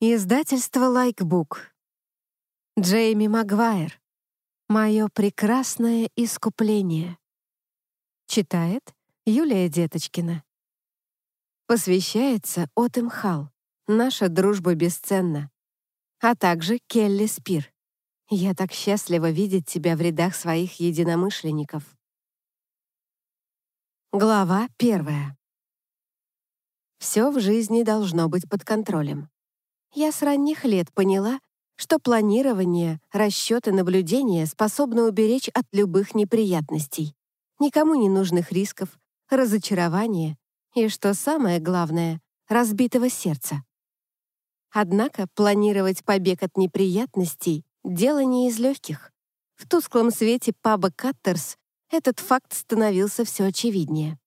Издательство «Лайкбук». Джейми Магуайр. «Мое прекрасное искупление». Читает Юлия Деточкина. Посвящается Отем Хал. Наша дружба бесценна. А также Келли Спир. Я так счастлива видеть тебя в рядах своих единомышленников. Глава первая. Все в жизни должно быть под контролем. Я с ранних лет поняла, что планирование, расчеты, наблюдения способны уберечь от любых неприятностей, никому не нужных рисков, разочарования и, что самое главное, разбитого сердца. Однако планировать побег от неприятностей — дело не из легких. В тусклом свете паба «Каттерс» этот факт становился все очевиднее.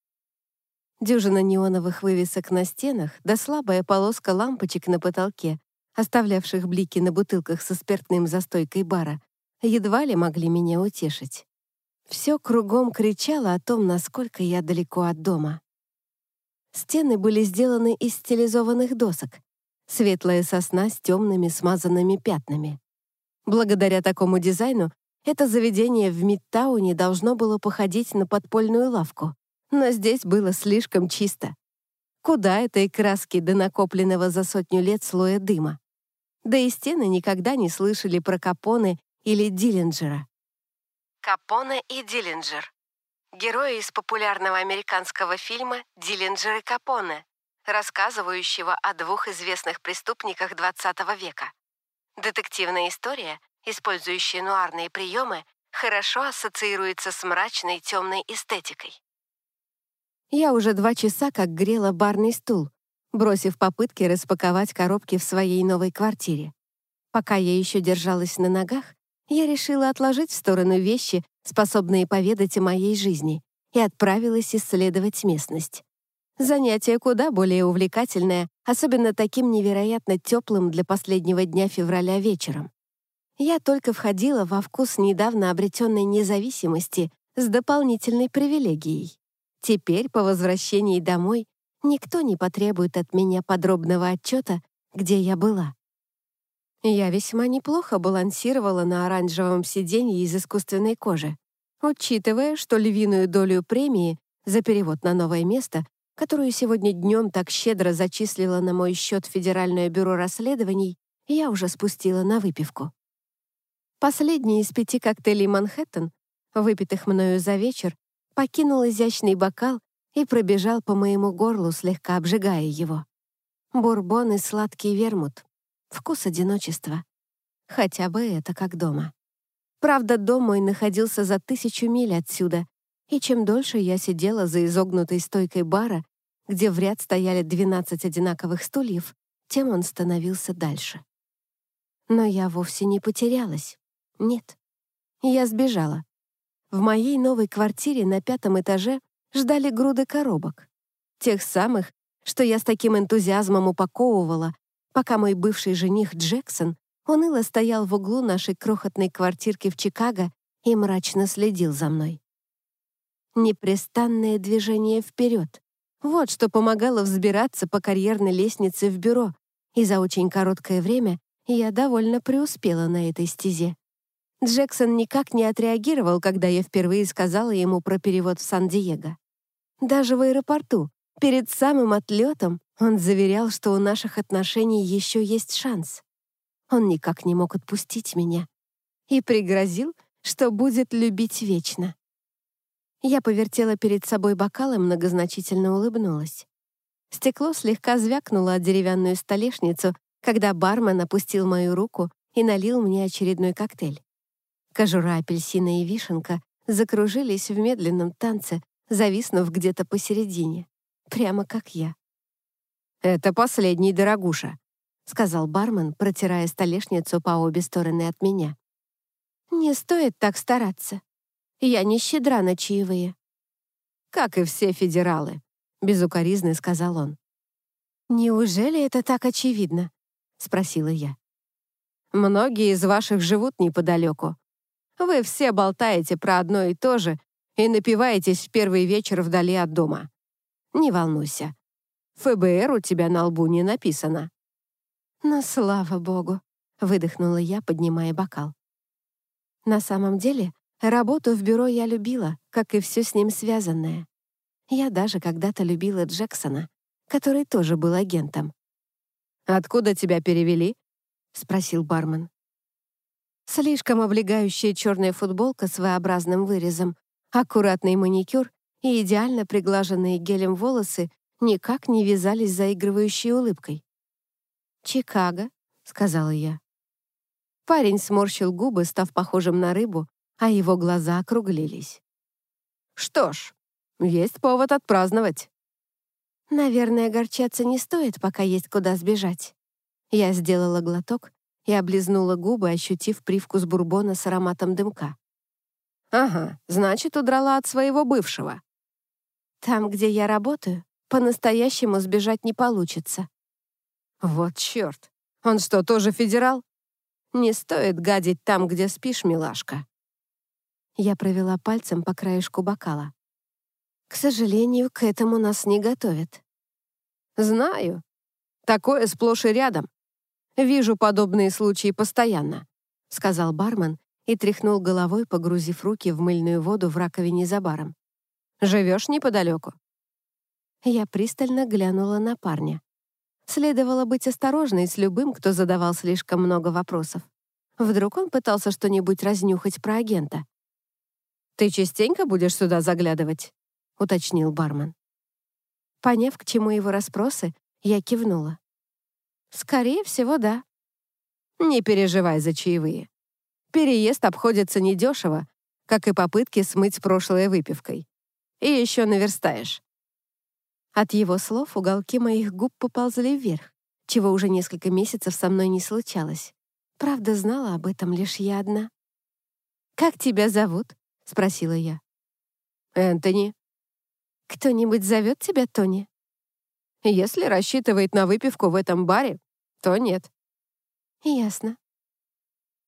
Дюжина неоновых вывесок на стенах да слабая полоска лампочек на потолке, оставлявших блики на бутылках со спиртным за стойкой бара, едва ли могли меня утешить. Все кругом кричало о том, насколько я далеко от дома. Стены были сделаны из стилизованных досок, светлая сосна с темными смазанными пятнами. Благодаря такому дизайну это заведение в Мидтауне должно было походить на подпольную лавку но здесь было слишком чисто. Куда этой краски до накопленного за сотню лет слоя дыма? Да и стены никогда не слышали про Капоне или Диллинджера. Капоне и Диллинджер. Герои из популярного американского фильма «Диллинджер и Капоне», рассказывающего о двух известных преступниках XX века. Детективная история, использующая нуарные приемы, хорошо ассоциируется с мрачной темной эстетикой. Я уже два часа как грела барный стул, бросив попытки распаковать коробки в своей новой квартире. Пока я еще держалась на ногах, я решила отложить в сторону вещи, способные поведать о моей жизни, и отправилась исследовать местность. Занятие куда более увлекательное, особенно таким невероятно теплым для последнего дня февраля вечером. Я только входила во вкус недавно обретенной независимости с дополнительной привилегией. Теперь, по возвращении домой, никто не потребует от меня подробного отчета, где я была. Я весьма неплохо балансировала на оранжевом сиденье из искусственной кожи, учитывая, что львиную долю премии за перевод на новое место, которую сегодня днем так щедро зачислила на мой счет Федеральное бюро расследований, я уже спустила на выпивку. Последний из пяти коктейлей «Манхэттен», выпитых мною за вечер, покинул изящный бокал и пробежал по моему горлу, слегка обжигая его. Бурбон и сладкий вермут. Вкус одиночества. Хотя бы это как дома. Правда, дом мой находился за тысячу миль отсюда, и чем дольше я сидела за изогнутой стойкой бара, где в ряд стояли 12 одинаковых стульев, тем он становился дальше. Но я вовсе не потерялась. Нет. Я сбежала. В моей новой квартире на пятом этаже ждали груды коробок. Тех самых, что я с таким энтузиазмом упаковывала, пока мой бывший жених Джексон уныло стоял в углу нашей крохотной квартирки в Чикаго и мрачно следил за мной. Непрестанное движение вперед. Вот что помогало взбираться по карьерной лестнице в бюро, и за очень короткое время я довольно преуспела на этой стезе. Джексон никак не отреагировал, когда я впервые сказала ему про перевод в Сан-Диего. Даже в аэропорту, перед самым отлетом, он заверял, что у наших отношений еще есть шанс. Он никак не мог отпустить меня и пригрозил, что будет любить вечно. Я повертела перед собой бокал и многозначительно улыбнулась. Стекло слегка звякнуло о деревянную столешницу, когда бармен опустил мою руку и налил мне очередной коктейль. Кожура апельсина и вишенка закружились в медленном танце, зависнув где-то посередине. Прямо как я. «Это последний, дорогуша», — сказал бармен, протирая столешницу по обе стороны от меня. «Не стоит так стараться. Я не щедра на чаевые». «Как и все федералы», — безукоризно сказал он. «Неужели это так очевидно?» — спросила я. «Многие из ваших живут неподалеку, вы все болтаете про одно и то же и напиваетесь в первый вечер вдали от дома. Не волнуйся. ФБР у тебя на лбу не написано. «Ну, слава богу!» — выдохнула я, поднимая бокал. На самом деле, работу в бюро я любила, как и все с ним связанное. Я даже когда-то любила Джексона, который тоже был агентом. «Откуда тебя перевели?» — спросил бармен. Слишком облегающая черная футболка с V-образным вырезом, аккуратный маникюр и идеально приглаженные гелем волосы никак не вязались заигрывающей улыбкой. «Чикаго», — сказала я. Парень сморщил губы, став похожим на рыбу, а его глаза округлились. «Что ж, есть повод отпраздновать». «Наверное, огорчаться не стоит, пока есть куда сбежать». Я сделала глоток и облизнула губы, ощутив привкус бурбона с ароматом дымка. «Ага, значит, удрала от своего бывшего». «Там, где я работаю, по-настоящему сбежать не получится». «Вот черт! Он что, тоже федерал?» «Не стоит гадить там, где спишь, милашка». Я провела пальцем по краешку бокала. «К сожалению, к этому нас не готовят». «Знаю. Такое сплошь и рядом. Вижу подобные случаи постоянно», — сказал бармен и тряхнул головой, погрузив руки в мыльную воду в раковине за баром. «Живешь неподалеку?» Я пристально глянула на парня. Следовало быть осторожной с любым, кто задавал слишком много вопросов. Вдруг он пытался что-нибудь разнюхать про агента. «Ты частенько будешь сюда заглядывать?» — уточнил бармен. Поняв, к чему его расспросы, я кивнула. «Скорее всего, да». «Не переживай за чаевые. Переезд обходится недешево, как и попытки смыть прошлое выпивкой. И еще наверстаешь. От его слов уголки моих губ поползли вверх, чего уже несколько месяцев со мной не случалось. Правда, знала об этом лишь я одна. «Как тебя зовут?» — спросила я. «Энтони». «Кто-нибудь зовет тебя Тони?» Если рассчитывает на выпивку в этом баре, то нет. Ясно.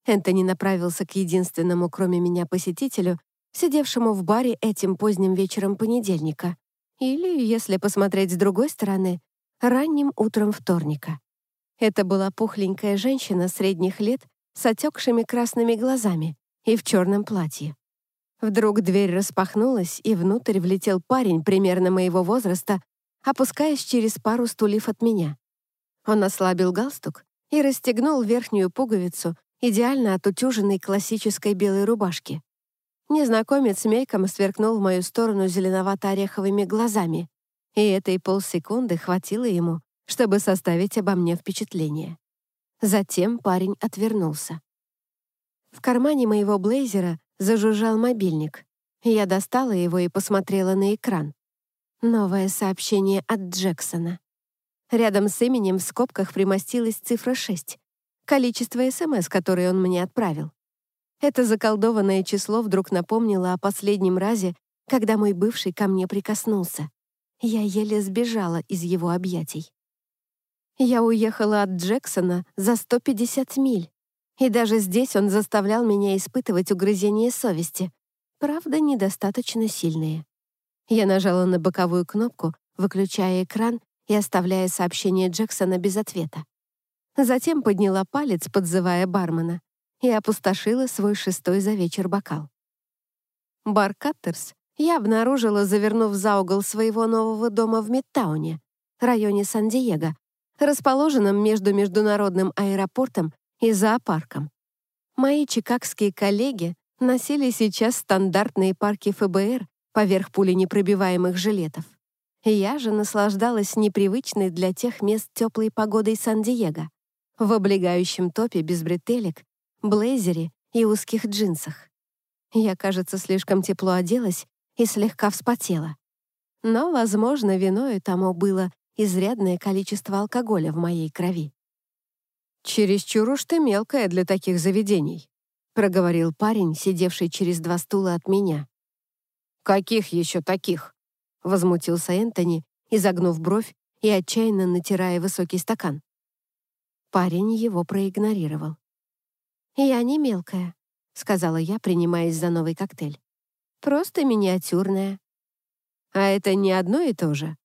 Энтони направился к единственному, кроме меня, посетителю, сидевшему в баре этим поздним вечером понедельника. Или, если посмотреть с другой стороны, ранним утром вторника. Это была пухленькая женщина средних лет с отекшими красными глазами и в черном платье. Вдруг дверь распахнулась, и внутрь влетел парень примерно моего возраста опускаясь через пару стульев от меня. Он ослабил галстук и расстегнул верхнюю пуговицу идеально отутюженной классической белой рубашки. Незнакомец мельком сверкнул в мою сторону зеленовато-ореховыми глазами, и этой полсекунды хватило ему, чтобы составить обо мне впечатление. Затем парень отвернулся. В кармане моего блейзера зажужжал мобильник. Я достала его и посмотрела на экран. Новое сообщение от Джексона. Рядом с именем в скобках примостилась цифра 6. Количество СМС, которые он мне отправил. Это заколдованное число вдруг напомнило о последнем разе, когда мой бывший ко мне прикоснулся. Я еле сбежала из его объятий. Я уехала от Джексона за 150 миль, и даже здесь он заставлял меня испытывать угрызения совести, правда, недостаточно сильные. Я нажала на боковую кнопку, выключая экран и оставляя сообщение Джексона без ответа. Затем подняла палец, подзывая бармена, и опустошила свой шестой за вечер бокал. Бар Каттерс я обнаружила, завернув за угол своего нового дома в Мидтауне, районе Сан-Диего, расположенном между международным аэропортом и зоопарком. Мои чикагские коллеги носили сейчас стандартные парки ФБР поверх пуленепробиваемых жилетов. Я же наслаждалась непривычной для тех мест теплой погодой Сан-Диего, в облегающем топе без бретелек, блейзере и узких джинсах. Я, кажется, слишком тепло оделась и слегка вспотела. Но, возможно, виною тому было изрядное количество алкоголя в моей крови. «Чересчур уж ты мелкая для таких заведений», — проговорил парень, сидевший через два стула от меня. «Каких еще таких?» — возмутился Энтони, изогнув бровь и отчаянно натирая высокий стакан. Парень его проигнорировал. «Я не мелкая», — сказала я, принимаясь за новый коктейль. «Просто миниатюрная». «А это не одно и то же?»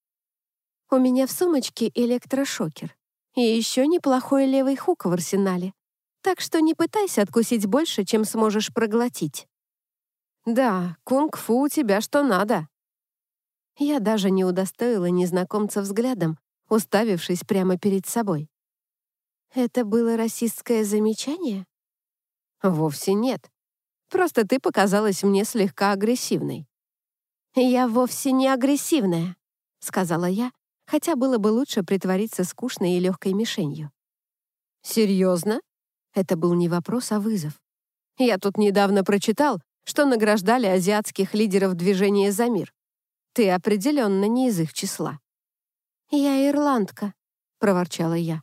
«У меня в сумочке электрошокер. И еще неплохой левый хук в арсенале. Так что не пытайся откусить больше, чем сможешь проглотить. Да, кунг-фу у тебя что надо. Я даже не удостоила незнакомца взглядом, уставившись прямо перед собой. Это было расистское замечание? Вовсе нет. Просто ты показалась мне слегка агрессивной. Я вовсе не агрессивная, сказала я, хотя было бы лучше притвориться скучной и легкой мишенью. Серьезно? Это был не вопрос, а вызов. Я тут недавно прочитал, что награждали азиатских лидеров движения за мир. Ты определенно не из их числа. «Я ирландка», — проворчала я.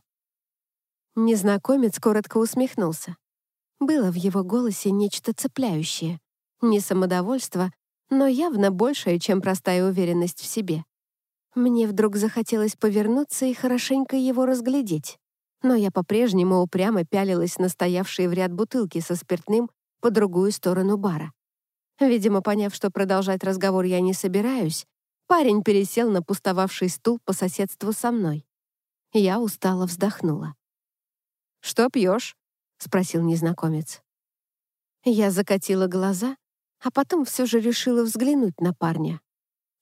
Незнакомец коротко усмехнулся. Было в его голосе нечто цепляющее. Не самодовольство, но явно большее, чем простая уверенность в себе. Мне вдруг захотелось повернуться и хорошенько его разглядеть. Но я по-прежнему упрямо пялилась на стоявшие в ряд бутылки со спиртным по другую сторону бара. Видимо, поняв, что продолжать разговор я не собираюсь, парень пересел на пустовавший стул по соседству со мной. Я устало вздохнула. «Что пьешь?» — спросил незнакомец. Я закатила глаза, а потом все же решила взглянуть на парня.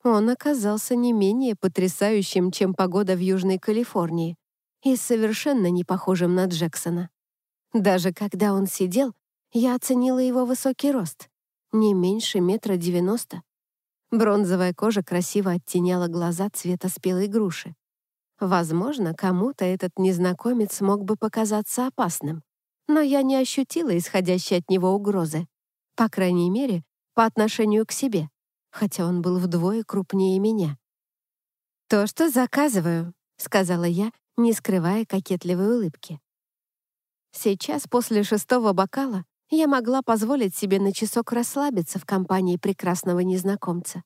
Он оказался не менее потрясающим, чем погода в Южной Калифорнии, и совершенно не похожим на Джексона. Даже когда он сидел, я оценила его высокий рост не меньше метра девяносто. Бронзовая кожа красиво оттеняла глаза цвета спелой груши. Возможно, кому-то этот незнакомец мог бы показаться опасным, но я не ощутила исходящей от него угрозы, по крайней мере, по отношению к себе, хотя он был вдвое крупнее меня. «То, что заказываю», — сказала я, не скрывая кокетливой улыбки. Сейчас, после шестого бокала, я могла позволить себе на часок расслабиться в компании прекрасного незнакомца.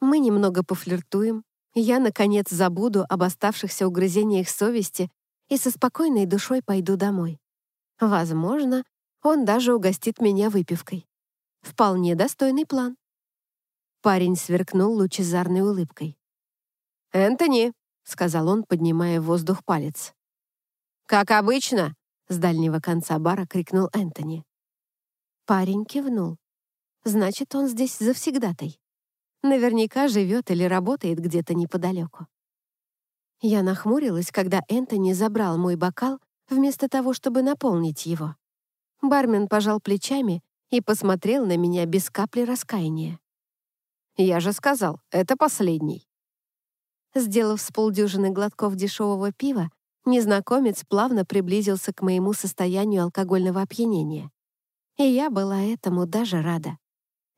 Мы немного пофлиртуем, я, наконец, забуду об оставшихся угрызениях совести и со спокойной душой пойду домой. Возможно, он даже угостит меня выпивкой. Вполне достойный план. Парень сверкнул лучезарной улыбкой. «Энтони», — сказал он, поднимая в воздух палец. «Как обычно», — с дальнего конца бара крикнул Энтони. Парень кивнул. Значит, он здесь завсегдатай. Наверняка живет или работает где-то неподалеку. Я нахмурилась, когда Энтони забрал мой бокал, вместо того, чтобы наполнить его. Бармен пожал плечами и посмотрел на меня без капли раскаяния. «Я же сказал, это последний». Сделав с полдюжины глотков дешевого пива, незнакомец плавно приблизился к моему состоянию алкогольного опьянения. И я была этому даже рада.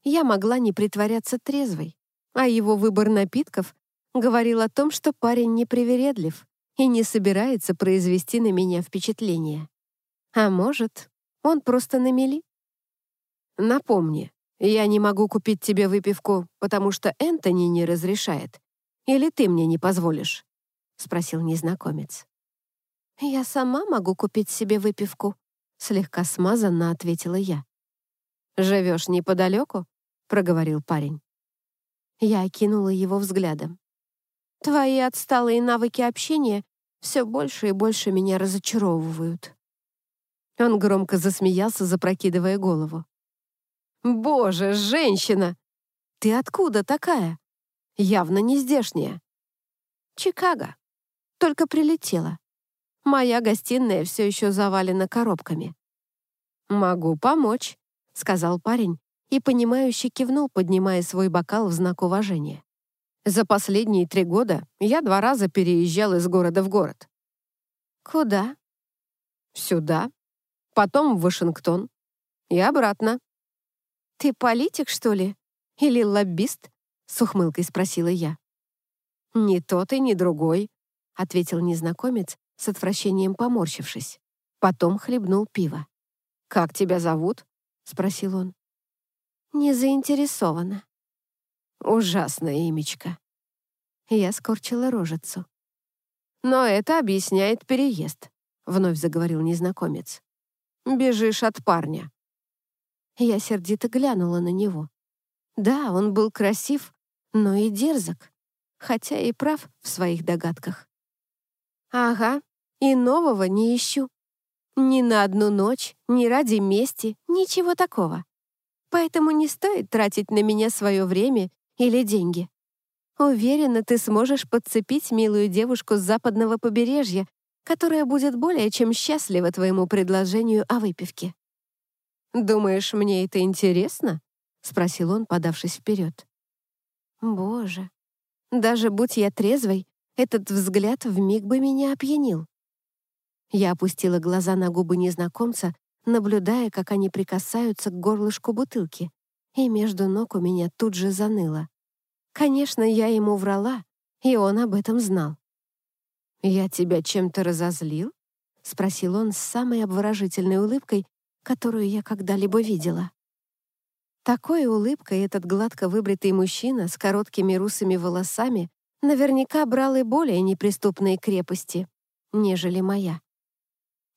Я могла не притворяться трезвой, а его выбор напитков говорил о том, что парень непривередлив и не собирается произвести на меня впечатление. А может, он просто на мели? Напомни, я не могу купить тебе выпивку, потому что Энтони не разрешает. Или ты мне не позволишь?» — спросил незнакомец. «Я сама могу купить себе выпивку», Слегка смазанно ответила я. «Живешь неподалеку?» — проговорил парень. Я окинула его взглядом. «Твои отсталые навыки общения все больше и больше меня разочаровывают». Он громко засмеялся, запрокидывая голову. «Боже, женщина! Ты откуда такая? Явно не здешняя». «Чикаго. Только прилетела. Моя гостиная все еще завалена коробками. «Могу помочь», — сказал парень и, понимающе кивнул, поднимая свой бокал в знак уважения. «За последние три года я два раза переезжал из города в город». «Куда?» «Сюда, потом в Вашингтон и обратно». «Ты политик, что ли? Или лоббист?» — с ухмылкой спросила я. «Ни тот и ни другой», — ответил незнакомец с отвращением поморщившись. Потом хлебнул пиво. «Как тебя зовут?» — спросил он. «Не заинтересована». «Ужасное имечко». Я скорчила рожицу. «Но это объясняет переезд», — вновь заговорил незнакомец. «Бежишь от парня». Я сердито глянула на него. Да, он был красив, но и дерзок, хотя и прав в своих догадках. «Ага, и нового не ищу. Ни на одну ночь, ни ради мести, ничего такого. Поэтому не стоит тратить на меня свое время или деньги. Уверена, ты сможешь подцепить милую девушку с западного побережья, которая будет более чем счастлива твоему предложению о выпивке. «Думаешь, мне это интересно?» — спросил он, подавшись вперед. «Боже, даже будь я трезвой, этот взгляд вмиг бы меня опьянил». Я опустила глаза на губы незнакомца, наблюдая, как они прикасаются к горлышку бутылки, и между ног у меня тут же заныло. Конечно, я ему врала, и он об этом знал. «Я тебя чем-то разозлил?» — спросил он с самой обворожительной улыбкой, которую я когда-либо видела. Такой улыбкой этот гладко выбритый мужчина с короткими русыми волосами наверняка брал и более неприступные крепости, нежели моя.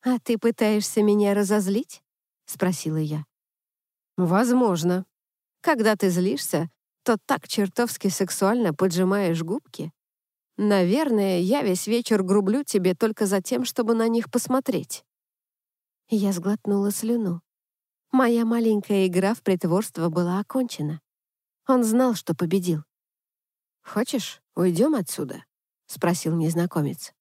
«А ты пытаешься меня разозлить?» — спросила я. «Возможно. Когда ты злишься, то так чертовски сексуально поджимаешь губки. Наверное, я весь вечер грублю тебе только за тем, чтобы на них посмотреть». Я сглотнула слюну. Моя маленькая игра в притворство была окончена. Он знал, что победил. «Хочешь, уйдем отсюда?» — спросил незнакомец.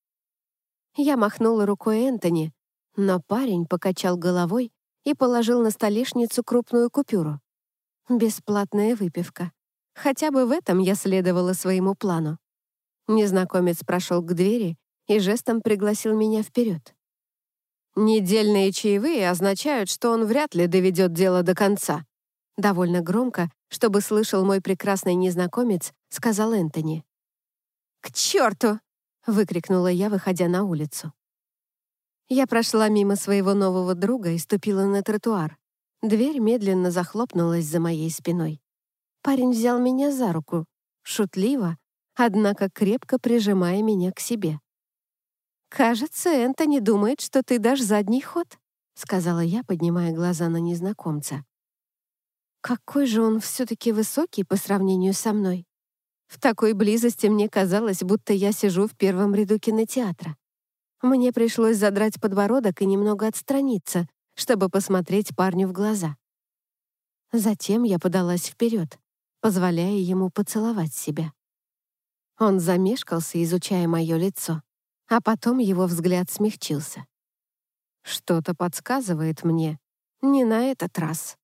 Я махнула рукой Энтони, но парень покачал головой и положил на столешницу крупную купюру. Бесплатная выпивка. Хотя бы в этом я следовала своему плану. Незнакомец прошел к двери и жестом пригласил меня вперед. «Недельные чаевые означают, что он вряд ли доведет дело до конца», довольно громко, чтобы слышал мой прекрасный незнакомец, сказал Энтони. «К черту!» — выкрикнула я, выходя на улицу. Я прошла мимо своего нового друга и ступила на тротуар. Дверь медленно захлопнулась за моей спиной. Парень взял меня за руку, шутливо, однако крепко прижимая меня к себе. «Кажется, Энтони думает, что ты дашь задний ход», сказала я, поднимая глаза на незнакомца. Какой же он все-таки высокий по сравнению со мной. В такой близости мне казалось, будто я сижу в первом ряду кинотеатра. Мне пришлось задрать подбородок и немного отстраниться, чтобы посмотреть парню в глаза. Затем я подалась вперед, позволяя ему поцеловать себя. Он замешкался, изучая мое лицо, а потом его взгляд смягчился. Что-то подсказывает мне, не на этот раз.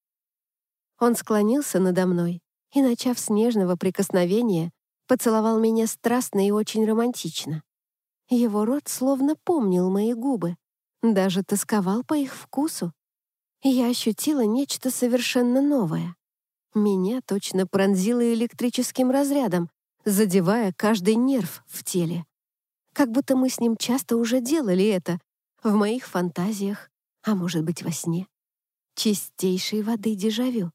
Он склонился надо мной и, начав с нежного прикосновения, поцеловал меня страстно и очень романтично. Его рот словно помнил мои губы, даже тосковал по их вкусу. Я ощутила нечто совершенно новое. Меня точно пронзило электрическим разрядом, задевая каждый нерв в теле. Как будто мы с ним часто уже делали это, в моих фантазиях, а может быть во сне. Чистейшей воды дежавю.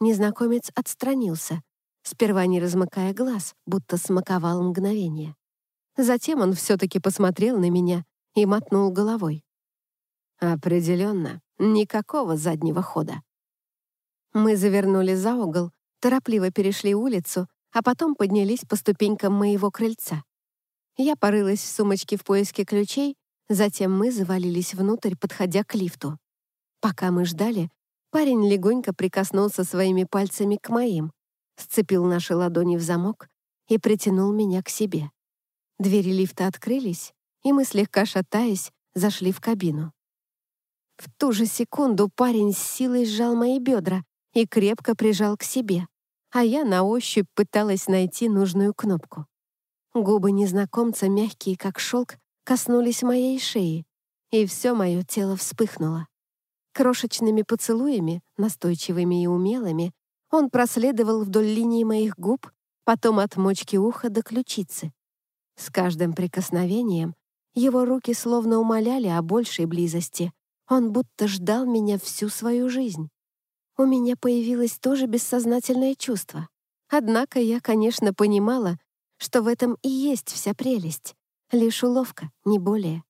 Незнакомец отстранился, сперва не размыкая глаз, будто смаковал мгновение. Затем он все-таки посмотрел на меня и мотнул головой. «Определенно, никакого заднего хода». Мы завернули за угол, торопливо перешли улицу, а потом поднялись по ступенькам моего крыльца. Я порылась в сумочке в поиске ключей, затем мы завалились внутрь, подходя к лифту. Пока мы ждали, парень легонько прикоснулся своими пальцами к моим, сцепил наши ладони в замок и притянул меня к себе. Двери лифта открылись, и мы, слегка шатаясь, зашли в кабину. В ту же секунду парень с силой сжал мои бедра, и крепко прижал к себе, а я на ощупь пыталась найти нужную кнопку. Губы незнакомца, мягкие как шелк, коснулись моей шеи, и все мое тело вспыхнуло. Крошечными поцелуями, настойчивыми и умелыми, он проследовал вдоль линии моих губ, потом от мочки уха до ключицы. С каждым прикосновением его руки словно умоляли о большей близости. Он будто ждал меня всю свою жизнь у меня появилось тоже бессознательное чувство. Однако я, конечно, понимала, что в этом и есть вся прелесть. Лишь уловка, не более.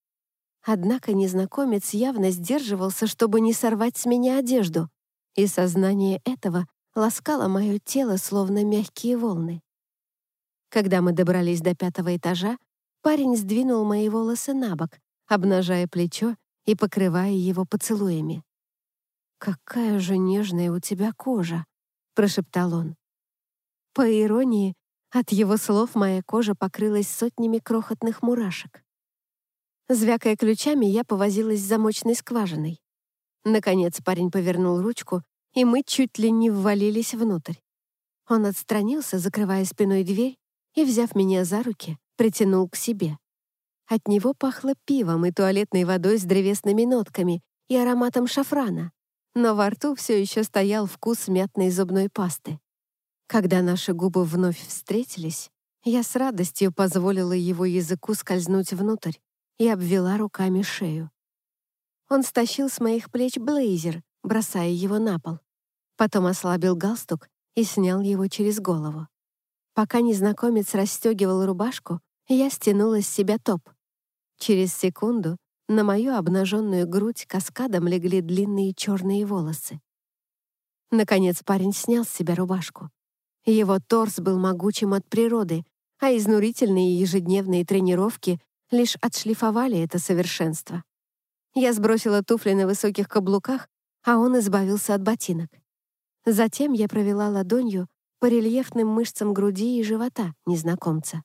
Однако незнакомец явно сдерживался, чтобы не сорвать с меня одежду, и сознание этого ласкало мое тело, словно мягкие волны. Когда мы добрались до пятого этажа, Парень сдвинул мои волосы на бок, обнажая плечо и покрывая его поцелуями. «Какая же нежная у тебя кожа!» — прошептал он. По иронии, от его слов моя кожа покрылась сотнями крохотных мурашек. Звякая ключами, я повозилась с замочной скважиной. Наконец парень повернул ручку, и мы чуть ли не ввалились внутрь. Он отстранился, закрывая спиной дверь, и, взяв меня за руки, притянул к себе. От него пахло пивом и туалетной водой с древесными нотками и ароматом шафрана, но во рту все еще стоял вкус мятной зубной пасты. Когда наши губы вновь встретились, я с радостью позволила его языку скользнуть внутрь и обвела руками шею. Он стащил с моих плеч блейзер, бросая его на пол. Потом ослабил галстук и снял его через голову. Пока незнакомец расстегивал рубашку, я стянула с себя топ. Через секунду на мою обнаженную грудь каскадом легли длинные черные волосы. Наконец парень снял с себя рубашку. Его торс был могучим от природы, а изнурительные ежедневные тренировки лишь отшлифовали это совершенство. Я сбросила туфли на высоких каблуках, а он избавился от ботинок. Затем я провела ладонью по рельефным мышцам груди и живота незнакомца.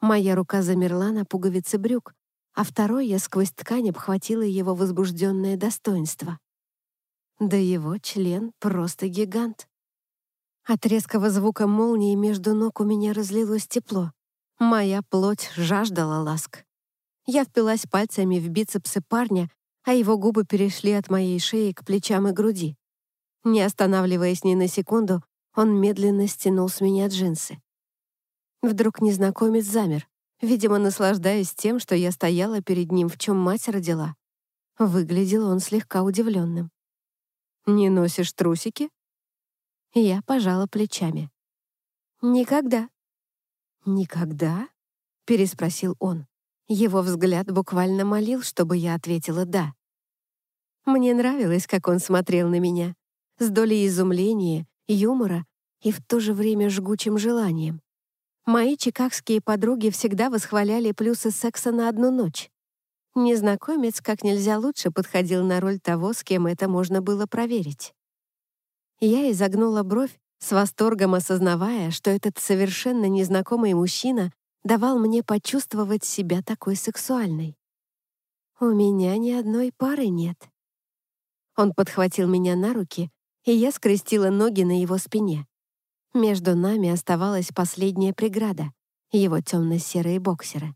Моя рука замерла на пуговице брюк, а второй я сквозь ткань обхватила его возбужденное достоинство. Да его член просто гигант. От резкого звука молнии между ног у меня разлилось тепло. Моя плоть жаждала ласк. Я впилась пальцами в бицепсы парня, а его губы перешли от моей шеи к плечам и груди. Не останавливаясь ни на секунду, он медленно стянул с меня джинсы. Вдруг незнакомец замер, видимо, наслаждаясь тем, что я стояла перед ним, в чем мать родила. Выглядел он слегка удивленным. «Не носишь трусики?» Я пожала плечами. «Никогда». «Никогда?» — переспросил он. Его взгляд буквально молил, чтобы я ответила «да». Мне нравилось, как он смотрел на меня, с долей изумления, юмора и в то же время жгучим желанием. Мои чикагские подруги всегда восхваляли плюсы секса на одну ночь. Незнакомец как нельзя лучше подходил на роль того, с кем это можно было проверить. Я изогнула бровь, с восторгом осознавая, что этот совершенно незнакомый мужчина давал мне почувствовать себя такой сексуальной. У меня ни одной пары нет. Он подхватил меня на руки, и я скрестила ноги на его спине. Между нами оставалась последняя преграда — его темно-серые боксеры.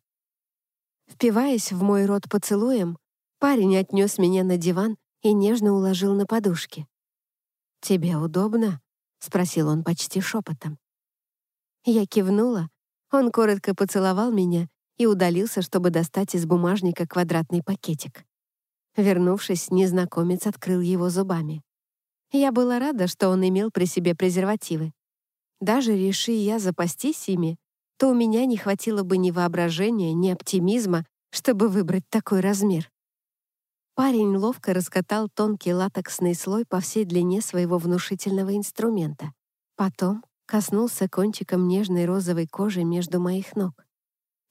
Впиваясь в мой рот поцелуем, парень отнес меня на диван и нежно уложил на подушки. «Тебе удобно?» — спросил он почти шепотом. Я кивнула, он коротко поцеловал меня и удалился, чтобы достать из бумажника квадратный пакетик. Вернувшись, незнакомец открыл его зубами. Я была рада, что он имел при себе презервативы. Даже реши я запастись ими, то у меня не хватило бы ни воображения, ни оптимизма, чтобы выбрать такой размер. Парень ловко раскатал тонкий латексный слой по всей длине своего внушительного инструмента. Потом коснулся кончиком нежной розовой кожи между моих ног.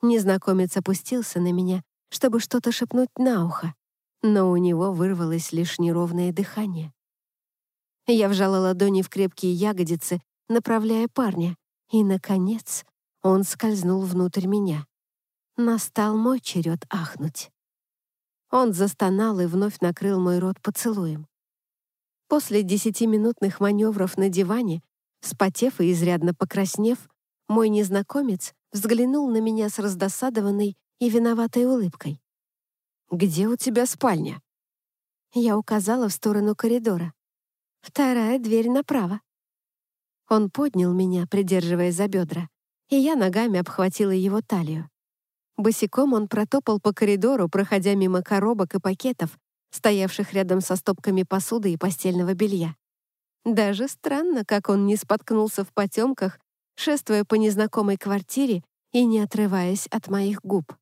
Незнакомец опустился на меня, чтобы что-то шепнуть на ухо, но у него вырвалось лишь неровное дыхание. Я вжала ладони в крепкие ягодицы, направляя парня, и, наконец, он скользнул внутрь меня. Настал мой черед ахнуть. Он застонал и вновь накрыл мой рот поцелуем. После десятиминутных маневров на диване, вспотев и изрядно покраснев, мой незнакомец взглянул на меня с раздосадованной и виноватой улыбкой. «Где у тебя спальня?» Я указала в сторону коридора. «Вторая дверь направо». Он поднял меня, придерживая за бедра, и я ногами обхватила его талию. Босиком он протопал по коридору, проходя мимо коробок и пакетов, стоявших рядом со стопками посуды и постельного белья. Даже странно, как он не споткнулся в потемках, шествуя по незнакомой квартире и не отрываясь от моих губ.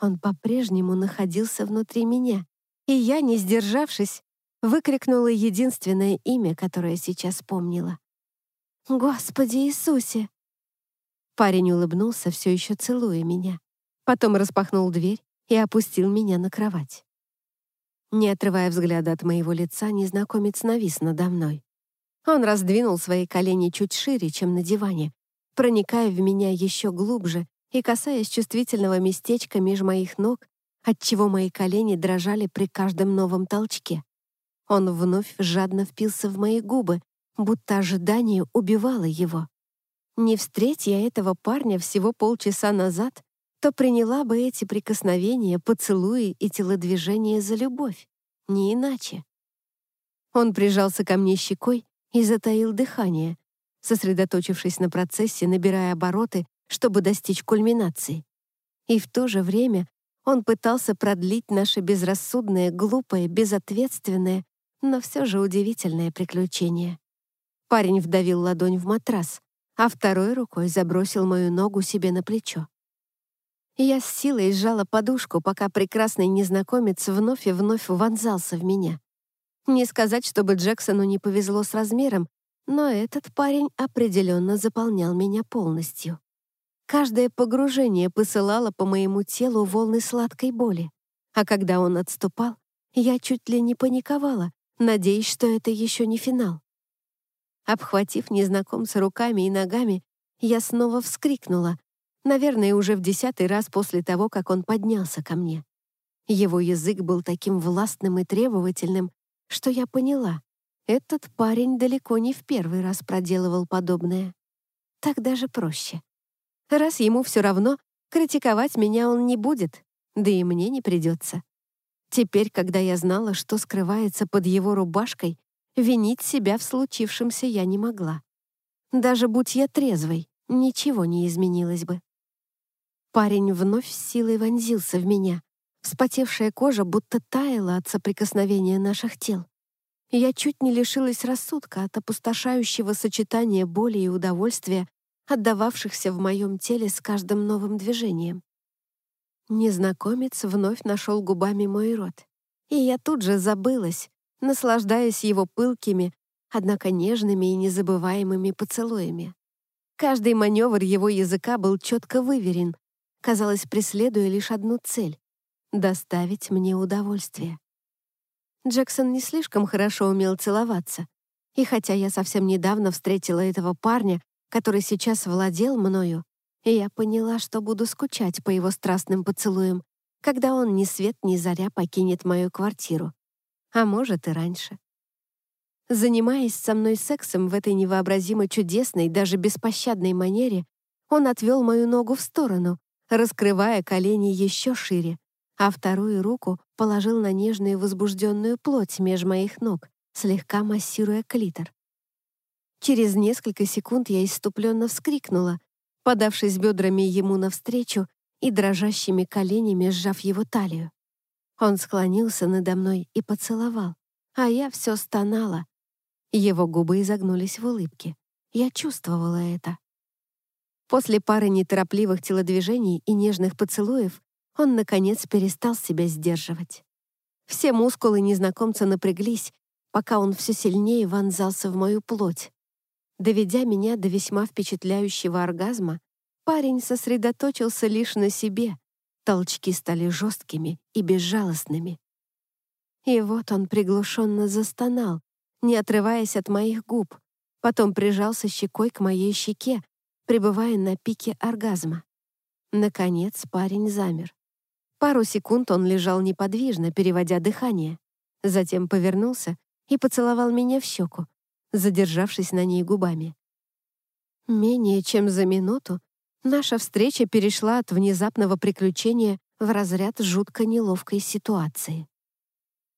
Он по-прежнему находился внутри меня, и я, не сдержавшись, выкрикнула единственное имя, которое сейчас помнила. «Господи Иисусе!» Парень улыбнулся, все еще целуя меня. Потом распахнул дверь и опустил меня на кровать. Не отрывая взгляда от моего лица, незнакомец навис надо мной. Он раздвинул свои колени чуть шире, чем на диване, проникая в меня еще глубже и касаясь чувствительного местечка меж моих ног, отчего мои колени дрожали при каждом новом толчке. Он вновь жадно впился в мои губы, будто ожидание убивало его. Не встреть я этого парня всего полчаса назад, то приняла бы эти прикосновения, поцелуи и телодвижения за любовь. Не иначе. Он прижался ко мне щекой и затаил дыхание, сосредоточившись на процессе, набирая обороты, чтобы достичь кульминации. И в то же время он пытался продлить наше безрассудное, глупое, безответственное, но все же удивительное приключение. Парень вдавил ладонь в матрас, а второй рукой забросил мою ногу себе на плечо. Я с силой сжала подушку, пока прекрасный незнакомец вновь и вновь вонзался в меня. Не сказать, чтобы Джексону не повезло с размером, но этот парень определенно заполнял меня полностью. Каждое погружение посылало по моему телу волны сладкой боли, а когда он отступал, я чуть ли не паниковала, надеясь, что это еще не финал. Обхватив незнакомца руками и ногами, я снова вскрикнула, Наверное, уже в десятый раз после того, как он поднялся ко мне. Его язык был таким властным и требовательным, что я поняла, этот парень далеко не в первый раз проделывал подобное. Так даже проще. Раз ему все равно, критиковать меня он не будет, да и мне не придется. Теперь, когда я знала, что скрывается под его рубашкой, винить себя в случившемся я не могла. Даже будь я трезвой, ничего не изменилось бы. Парень вновь силой вонзился в меня. Вспотевшая кожа будто таяла от соприкосновения наших тел. Я чуть не лишилась рассудка от опустошающего сочетания боли и удовольствия, отдававшихся в моем теле с каждым новым движением. Незнакомец вновь нашел губами мой рот, и я тут же забылась, наслаждаясь его пылкими, однако нежными и незабываемыми поцелуями. Каждый маневр его языка был четко выверен, казалось, преследуя лишь одну цель — доставить мне удовольствие. Джексон не слишком хорошо умел целоваться, и хотя я совсем недавно встретила этого парня, который сейчас владел мною, я поняла, что буду скучать по его страстным поцелуям, когда он ни свет ни заря покинет мою квартиру. А может, и раньше. Занимаясь со мной сексом в этой невообразимо чудесной, даже беспощадной манере, он отвел мою ногу в сторону, раскрывая колени еще шире, а вторую руку положил на нежную возбужденную плоть меж моих ног, слегка массируя клитор. Через несколько секунд я иступленно вскрикнула, подавшись бедрами ему навстречу и дрожащими коленями сжав его талию. Он склонился надо мной и поцеловал, а я все стонала. Его губы изогнулись в улыбке. Я чувствовала это. После пары неторопливых телодвижений и нежных поцелуев он, наконец, перестал себя сдерживать. Все мускулы незнакомца напряглись, пока он все сильнее вонзался в мою плоть. Доведя меня до весьма впечатляющего оргазма, парень сосредоточился лишь на себе. Толчки стали жесткими и безжалостными. И вот он приглушенно застонал, не отрываясь от моих губ, потом прижался щекой к моей щеке, пребывая на пике оргазма. Наконец парень замер. Пару секунд он лежал неподвижно, переводя дыхание. Затем повернулся и поцеловал меня в щеку, задержавшись на ней губами. Менее чем за минуту наша встреча перешла от внезапного приключения в разряд жутко неловкой ситуации.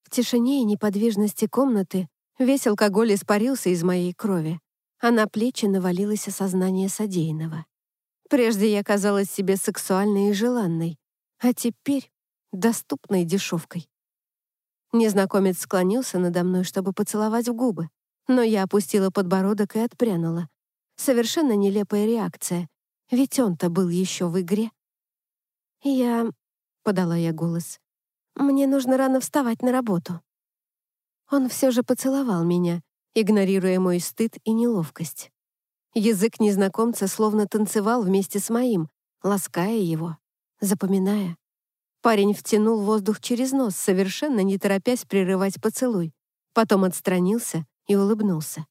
В тишине и неподвижности комнаты весь алкоголь испарился из моей крови а на плечи навалилось осознание содеянного. Прежде я казалась себе сексуальной и желанной, а теперь доступной дешевкой. Незнакомец склонился надо мной, чтобы поцеловать в губы, но я опустила подбородок и отпрянула. Совершенно нелепая реакция, ведь он-то был еще в игре. «Я...» — подала я голос. «Мне нужно рано вставать на работу». Он все же поцеловал меня, игнорируя мой стыд и неловкость. Язык незнакомца словно танцевал вместе с моим, лаская его, запоминая. Парень втянул воздух через нос, совершенно не торопясь прерывать поцелуй. Потом отстранился и улыбнулся.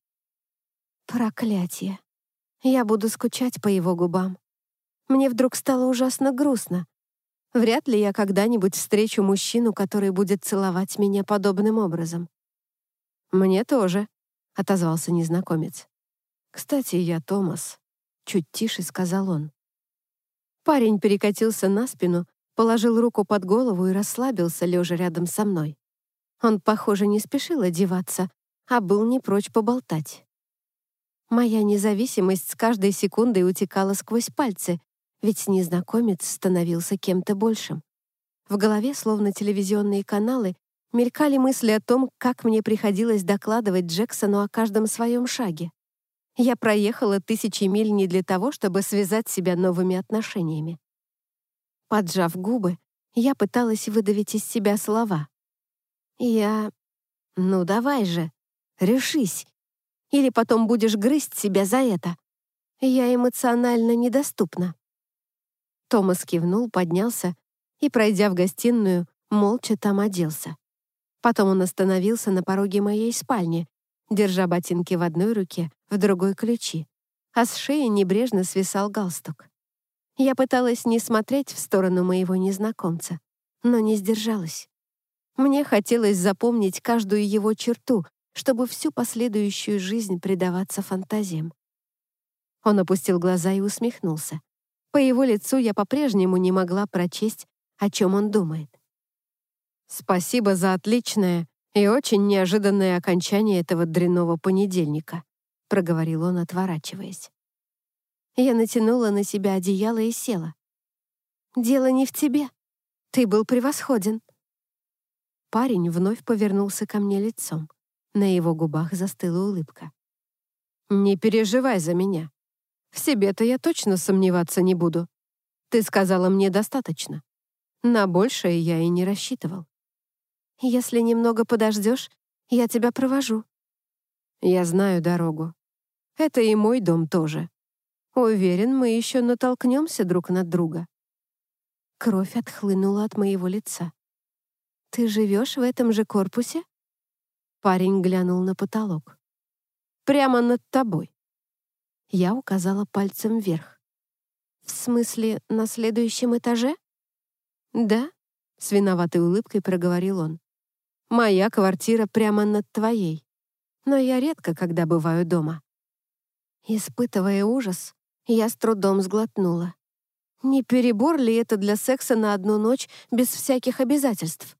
Проклятие. Я буду скучать по его губам. Мне вдруг стало ужасно грустно. Вряд ли я когда-нибудь встречу мужчину, который будет целовать меня подобным образом. «Мне тоже», — отозвался незнакомец. «Кстати, я Томас», — чуть тише сказал он. Парень перекатился на спину, положил руку под голову и расслабился, лежа рядом со мной. Он, похоже, не спешил одеваться, а был не прочь поболтать. Моя независимость с каждой секундой утекала сквозь пальцы, ведь незнакомец становился кем-то большим. В голове, словно телевизионные каналы, мелькали мысли о том, как мне приходилось докладывать Джексону о каждом своем шаге. Я проехала тысячи миль не для того, чтобы связать себя новыми отношениями. Поджав губы, я пыталась выдавить из себя слова. Я... Ну давай же, решись. Или потом будешь грызть себя за это. Я эмоционально недоступна. Томас кивнул, поднялся и, пройдя в гостиную, молча там оделся. Потом он остановился на пороге моей спальни, держа ботинки в одной руке, в другой — ключи, а с шеи небрежно свисал галстук. Я пыталась не смотреть в сторону моего незнакомца, но не сдержалась. Мне хотелось запомнить каждую его черту, чтобы всю последующую жизнь предаваться фантазиям. Он опустил глаза и усмехнулся. По его лицу я по-прежнему не могла прочесть, о чем он думает. «Спасибо за отличное и очень неожиданное окончание этого дрянного понедельника», проговорил он, отворачиваясь. Я натянула на себя одеяло и села. «Дело не в тебе. Ты был превосходен». Парень вновь повернулся ко мне лицом. На его губах застыла улыбка. «Не переживай за меня. В себе-то я точно сомневаться не буду. Ты сказала мне достаточно. На большее я и не рассчитывал. Если немного подождешь, я тебя провожу. Я знаю дорогу. Это и мой дом тоже. Уверен, мы еще натолкнемся друг на друга. Кровь отхлынула от моего лица. Ты живешь в этом же корпусе? Парень глянул на потолок. Прямо над тобой. Я указала пальцем вверх. «В смысле, на следующем этаже?» «Да», — с виноватой улыбкой проговорил он. «Моя квартира прямо над твоей. Но я редко когда бываю дома». Испытывая ужас, я с трудом сглотнула. Не перебор ли это для секса на одну ночь без всяких обязательств?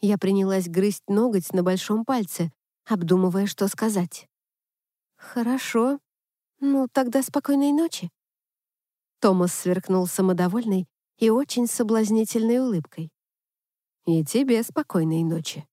Я принялась грызть ноготь на большом пальце, обдумывая, что сказать. «Хорошо, «Ну, тогда спокойной ночи». Томас сверкнул самодовольной и очень соблазнительной улыбкой. «И тебе спокойной ночи».